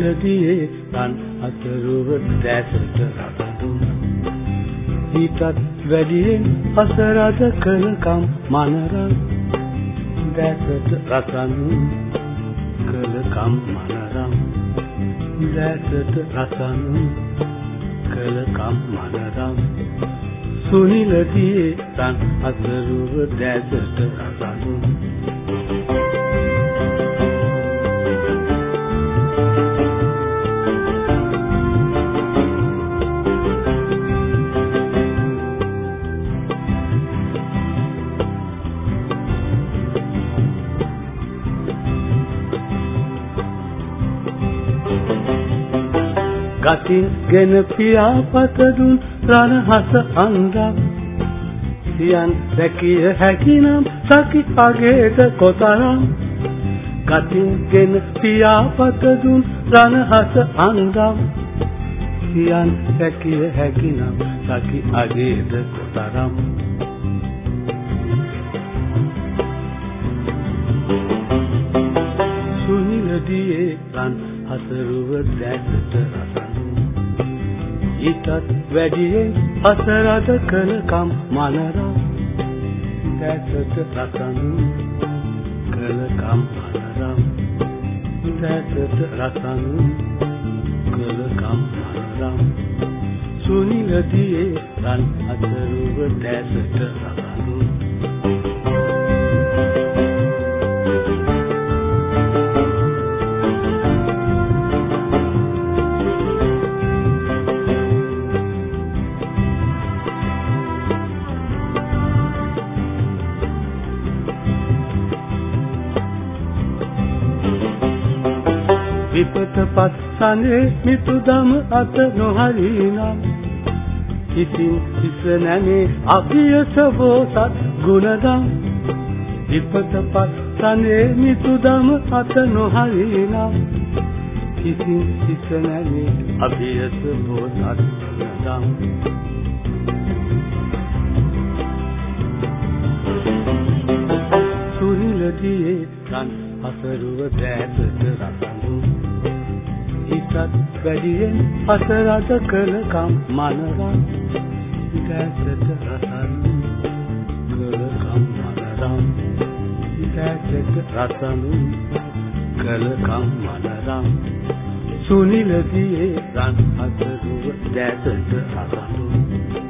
සුනිලදියේ තන් අසරුව දැසට රටදුන් ඊටත් වැඩියෙන් අසරද කළකම් මනරම් දැසට රසනු කළකම් මනරම් දැසට රසනු කළකම් මනරම් සුනිලදියේ තන් අසරුව දැසට රසනු ගතින් ගෙන පියාපත දුන් රණහස අංගම් සියන් දැකිය හැකිනම් සකි අගේට කොතරම්. ගතින් ගෙන පියාපත දුන් රණහස අංගම් සියන් දැකිය හැකිනම් සකි අගේට කොතරම්. සුනිලදියේ රන් හසරුව දැසට රසනු. ඊටත් වැඩියෙන් අසරද කළකම් මනරම් දැසට රසනු. කළකම් මනරම් දැසට රසනු. කළකම් මනරම් සුනිලදියේ රන් හසරුව දැසට රසනු. විපත පස්සනේ මිතුදම අත නොහරිනම්. ඉතින් ඉසනනේ අභියස බෝසත් ගුණදම්. විපත පස්සනේ මිතුදම අත නොහරිනම්. ඉතින් ඉසනනේ අභියස බෝසත් ගුණදම්. සුනිලදියේ රන් අසරුව දැසට රසඳු. හිතත් වැඩියෙන් අසරද කළකම් මනරම් දැසට රසඳු කළකම් මනරම්. දැසට රසඳු කළකම් මනරම්. සුනිලදියේ රන් අසරුව දැසට රසඳු